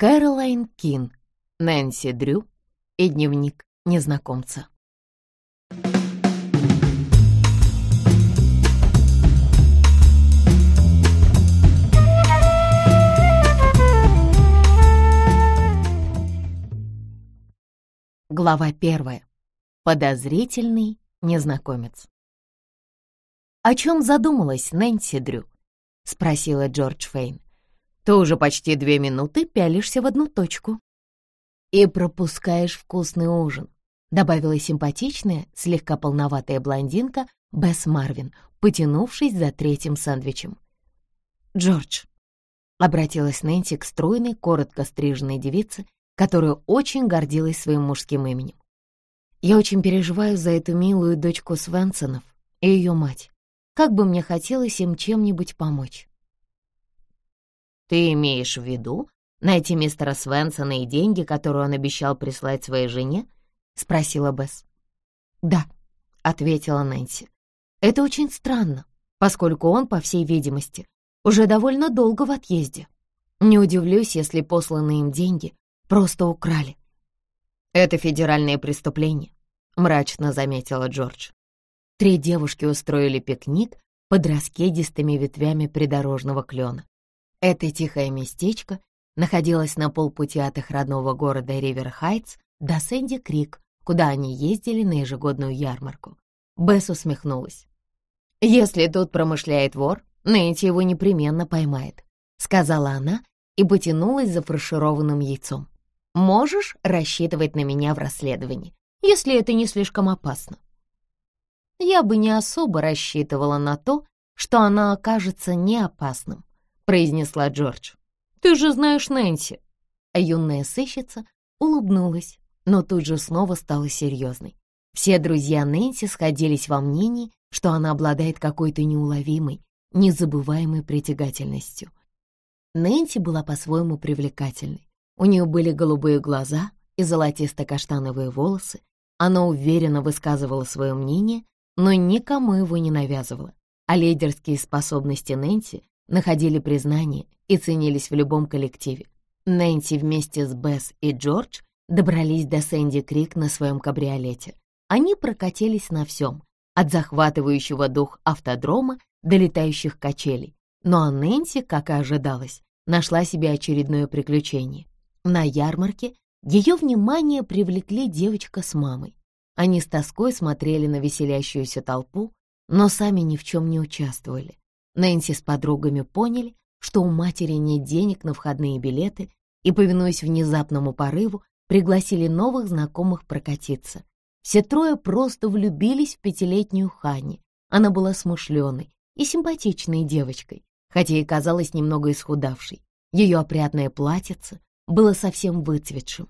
Кэролайн Кин, Нэнси Дрю и дневник незнакомца. Глава первая. Подозрительный незнакомец. «О чем задумалась Нэнси Дрю?» — спросила Джордж Фейн. «Ты уже почти две минуты пялишься в одну точку». «И пропускаешь вкусный ужин», — добавила симпатичная, слегка полноватая блондинка Бесс Марвин, потянувшись за третьим сэндвичем. «Джордж», — обратилась Нэнси к стройной, коротко стриженной девице, которая очень гордилась своим мужским именем. «Я очень переживаю за эту милую дочку Свенсонов и ее мать. Как бы мне хотелось им чем-нибудь помочь». «Ты имеешь в виду найти мистера Свенсона и деньги, которые он обещал прислать своей жене?» — спросила Бесс. «Да», — ответила Нэнси. «Это очень странно, поскольку он, по всей видимости, уже довольно долго в отъезде. Не удивлюсь, если посланные им деньги просто украли. «Это федеральное преступление», — мрачно заметила Джордж. Три девушки устроили пикник под раскедистыми ветвями придорожного клена. Это тихое местечко находилось на полпути от их родного города Ривер-Хайтс до Сэнди-Крик, куда они ездили на ежегодную ярмарку. Бесс усмехнулась. «Если тут промышляет вор, Нэнти его непременно поймает», — сказала она и потянулась за фаршированным яйцом. Можешь рассчитывать на меня в расследовании, если это не слишком опасно. Я бы не особо рассчитывала на то, что она окажется неопасным, произнесла Джордж. Ты же знаешь Нэнси. А юная сыщица улыбнулась, но тут же снова стала серьезной. Все друзья Нэнси сходились во мнении, что она обладает какой-то неуловимой, незабываемой притягательностью. Нэнси была по-своему привлекательной. У нее были голубые глаза и золотисто-каштановые волосы. Она уверенно высказывала свое мнение, но никому его не навязывала. А лидерские способности Нэнси находили признание и ценились в любом коллективе. Нэнси вместе с Бесс и Джордж добрались до Сэнди Крик на своем кабриолете. Они прокатились на всем, от захватывающего дух автодрома до летающих качелей. Ну а Нэнси, как и ожидалось, нашла себе очередное приключение. На ярмарке ее внимание привлекли девочка с мамой. Они с тоской смотрели на веселящуюся толпу, но сами ни в чем не участвовали. Нэнси с подругами поняли, что у матери нет денег на входные билеты и, повинуясь внезапному порыву, пригласили новых знакомых прокатиться. Все трое просто влюбились в пятилетнюю Ханни. Она была смышленой и симпатичной девочкой, хотя и казалась немного исхудавшей. Ее опрятное платьице, было совсем выцветшим.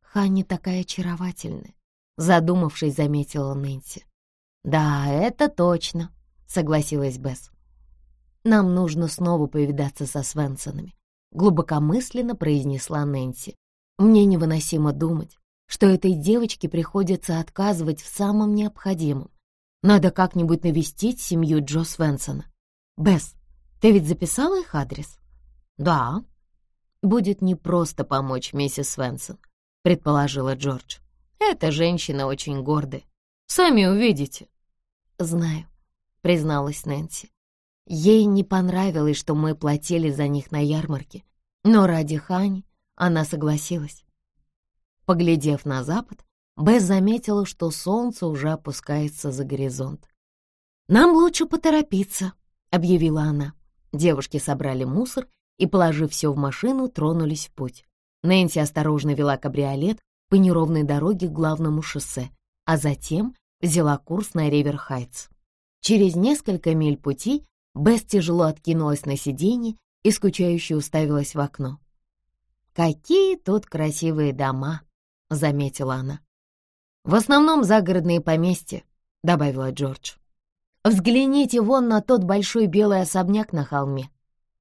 «Ханни такая очаровательная», — задумавшись, заметила Нэнси. «Да, это точно», — согласилась Бесс. «Нам нужно снова повидаться со Свенсонами», — глубокомысленно произнесла Нэнси. «Мне невыносимо думать, что этой девочке приходится отказывать в самом необходимом. Надо как-нибудь навестить семью Джо Свенсона. Бесс, ты ведь записала их адрес?» «Да», будет непросто помочь миссис Свенсон», — предположила Джордж. «Эта женщина очень гордая. Сами увидите». «Знаю», — призналась Нэнси. Ей не понравилось, что мы платили за них на ярмарке, но ради Хани она согласилась. Поглядев на запад, Бесс заметила, что солнце уже опускается за горизонт. «Нам лучше поторопиться», — объявила она. Девушки собрали мусор и, положив все в машину, тронулись в путь. Нэнси осторожно вела кабриолет по неровной дороге к главному шоссе, а затем взяла курс на Ривер-Хайтс. Через несколько миль пути Бесс тяжело откинулась на сиденье и скучающе уставилась в окно. «Какие тут красивые дома!» — заметила она. «В основном загородные поместья», — добавила Джордж. «Взгляните вон на тот большой белый особняк на холме.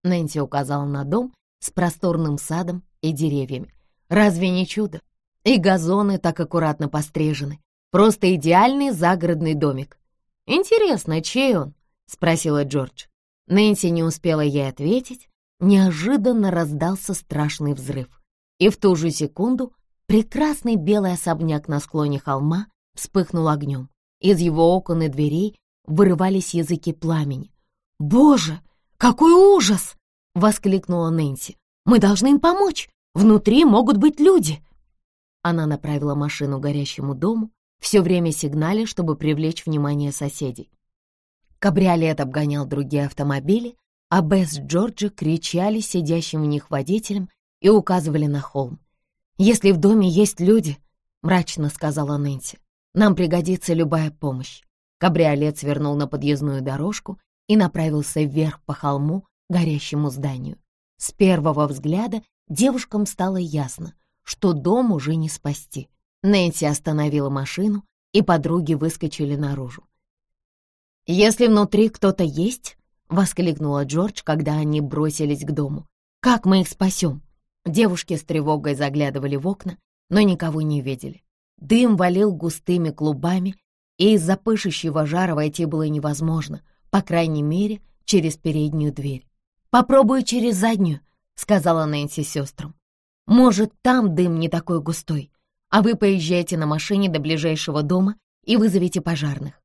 Нэнси указала на дом с просторным садом и деревьями. Разве не чудо? И газоны так аккуратно пострижены. Просто идеальный загородный домик. «Интересно, чей он?» — спросила Джордж. Нэнси не успела ей ответить, неожиданно раздался страшный взрыв. И в ту же секунду прекрасный белый особняк на склоне холма вспыхнул огнем. Из его окон и дверей вырывались языки пламени. «Боже, какой ужас!» — воскликнула Нэнси. «Мы должны им помочь! Внутри могут быть люди!» Она направила машину горящему дому, все время сигналя, чтобы привлечь внимание соседей. Кабриолет обгонял другие автомобили, а Бесс с Джорджи кричали сидящим в них водителям и указывали на холм. «Если в доме есть люди», — мрачно сказала Нэнси, — «нам пригодится любая помощь». Кабриолет свернул на подъездную дорожку и направился вверх по холму к горящему зданию. С первого взгляда девушкам стало ясно, что дом уже не спасти. Нэнси остановила машину, и подруги выскочили наружу. «Если внутри кто-то есть», — воскликнула Джордж, когда они бросились к дому, — «как мы их спасем?» Девушки с тревогой заглядывали в окна, но никого не видели. Дым валил густыми клубами, и из-за пышущего жара войти было невозможно, по крайней мере, через переднюю дверь. «Попробую через заднюю», — сказала Нэнси сестрам. «Может, там дым не такой густой, а вы поезжайте на машине до ближайшего дома и вызовите пожарных».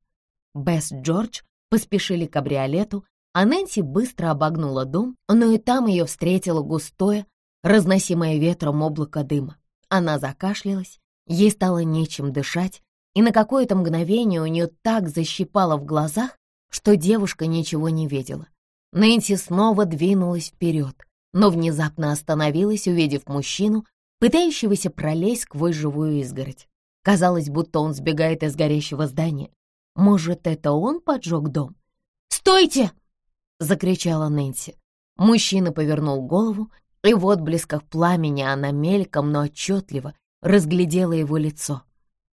Бесс Джордж поспешили к кабриолету, а Нэнси быстро обогнула дом, но и там ее встретило густое, разносимое ветром облако дыма. Она закашлялась, ей стало нечем дышать, и на какое-то мгновение у нее так защипало в глазах, что девушка ничего не видела. Нэнси снова двинулась вперед, но внезапно остановилась, увидев мужчину, пытающегося пролезть сквозь живую изгородь. Казалось, будто он сбегает из горящего здания. Может, это он поджег дом? «Стойте!» — закричала Нэнси. Мужчина повернул голову, и в отблесках пламени она мельком, но отчетливо разглядела его лицо.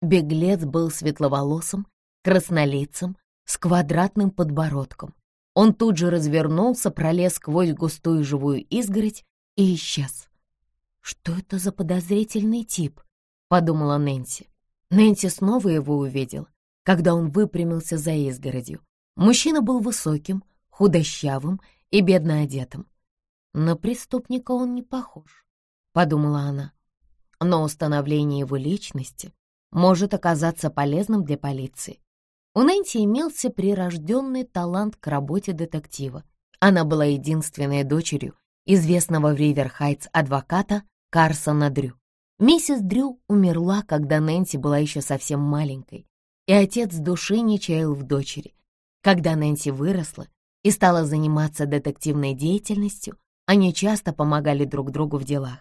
Беглец был светловолосым, краснолицым, с квадратным подбородком. Он тут же развернулся, пролез сквозь густую живую изгородь и исчез. «Что это за подозрительный тип?» — подумала Нэнси. Нэнси снова его увидела, когда он выпрямился за изгородью. Мужчина был высоким, худощавым и бедно одетым. На преступника он не похож, — подумала она. Но установление его личности может оказаться полезным для полиции. У Нэнси имелся прирожденный талант к работе детектива. Она была единственной дочерью известного в Риверхайтс адвоката Карсона Дрю. Миссис Дрю умерла, когда Нэнси была еще совсем маленькой, и отец души не чаял в дочери. Когда Нэнси выросла и стала заниматься детективной деятельностью, они часто помогали друг другу в делах.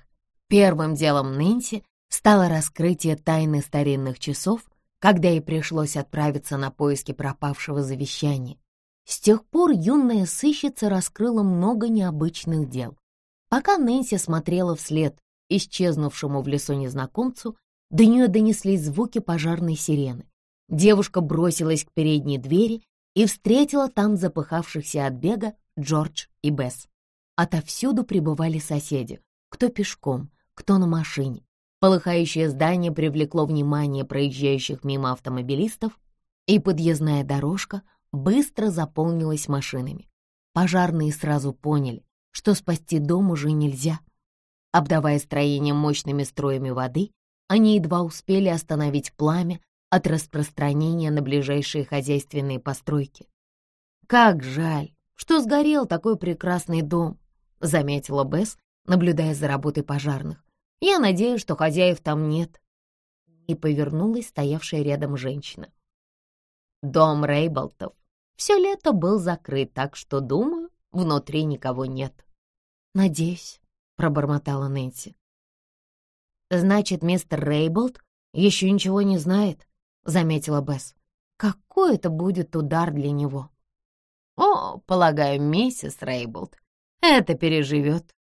Первым делом Нэнси стало раскрытие тайны старинных часов когда ей пришлось отправиться на поиски пропавшего завещания. С тех пор юная сыщица раскрыла много необычных дел. Пока Нэнси смотрела вслед исчезнувшему в лесу незнакомцу, до нее донеслись звуки пожарной сирены. Девушка бросилась к передней двери и встретила там запыхавшихся от бега Джордж и Бесс. Отовсюду прибывали соседи, кто пешком, кто на машине. Полыхающее здание привлекло внимание проезжающих мимо автомобилистов, и подъездная дорожка быстро заполнилась машинами. Пожарные сразу поняли, что спасти дом уже нельзя. Обдавая строение мощными строями воды, они едва успели остановить пламя от распространения на ближайшие хозяйственные постройки. «Как жаль, что сгорел такой прекрасный дом», — заметила Бесс, наблюдая за работой пожарных. Я надеюсь, что хозяев там нет. И повернулась стоявшая рядом женщина. Дом Рейболтов все лето был закрыт, так что, думаю, внутри никого нет. Надеюсь, пробормотала Нэнси. Значит, мистер Рейболт еще ничего не знает, заметила Бесс. Какой это будет удар для него? О, полагаю, миссис Рейболт это переживет,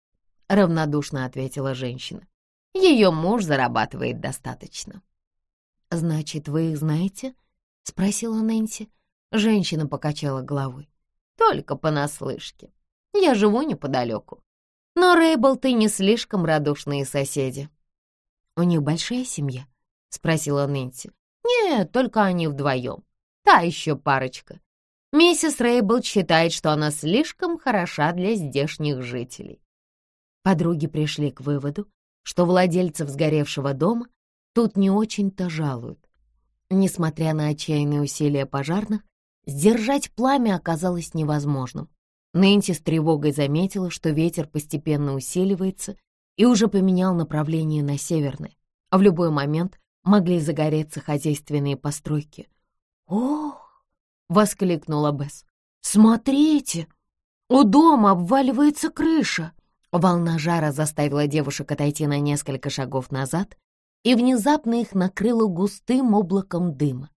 равнодушно ответила женщина. Ее муж зарабатывает достаточно. «Значит, вы их знаете?» — спросила Нэнси. Женщина покачала головой. «Только понаслышке. Я живу неподалеку. Но Рейблты не слишком радушные соседи». «У них большая семья?» — спросила Нэнси. «Нет, только они вдвоем. Та еще парочка. Миссис Рейбл считает, что она слишком хороша для здешних жителей. Подруги пришли к выводу, что владельцев сгоревшего дома тут не очень-то жалуют. Несмотря на отчаянные усилия пожарных, сдержать пламя оказалось невозможным. Нэнси с тревогой заметила, что ветер постепенно усиливается и уже поменял направление на северное, а в любой момент могли загореться хозяйственные постройки. «Ох!» — воскликнула Бесс. «Смотрите! У дома обваливается крыша!» Волна жара заставила девушек отойти на несколько шагов назад, и внезапно их накрыло густым облаком дыма.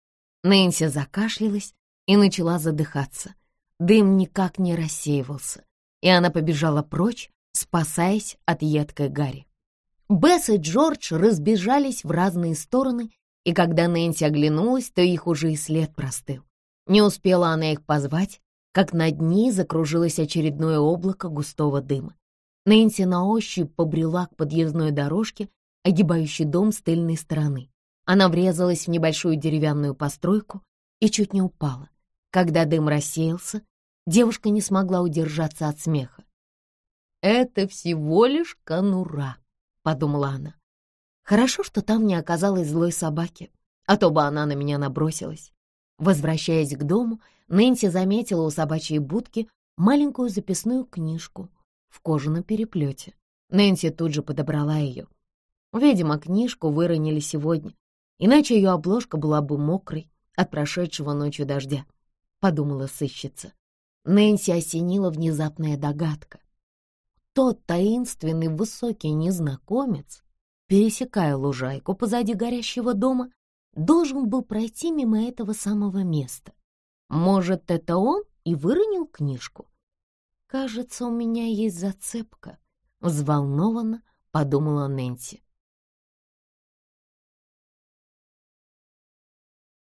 Нэнси закашлялась и начала задыхаться. Дым никак не рассеивался, и она побежала прочь, спасаясь от едкой гари. Бесс и Джордж разбежались в разные стороны, и когда Нэнси оглянулась, то их уже и след простыл. Не успела она их позвать, как над ней закружилось очередное облако густого дыма. Нэнси на ощупь побрела к подъездной дорожке, огибающий дом с тыльной стороны. Она врезалась в небольшую деревянную постройку и чуть не упала. Когда дым рассеялся, девушка не смогла удержаться от смеха. «Это всего лишь конура», — подумала она. «Хорошо, что там не оказалось злой собаки, а то бы она на меня набросилась». Возвращаясь к дому, Нэнси заметила у собачьей будки маленькую записную книжку в кожаном переплете. Нэнси тут же подобрала ее. Видимо, книжку выронили сегодня, иначе ее обложка была бы мокрой от прошедшего ночью дождя, — подумала сыщица. Нэнси осенила внезапная догадка. Тот таинственный высокий незнакомец, пересекая лужайку позади горящего дома, должен был пройти мимо этого самого места. Может, это он и выронил книжку? Кажется, у меня есть зацепка, — взволнованно подумала Нэнси.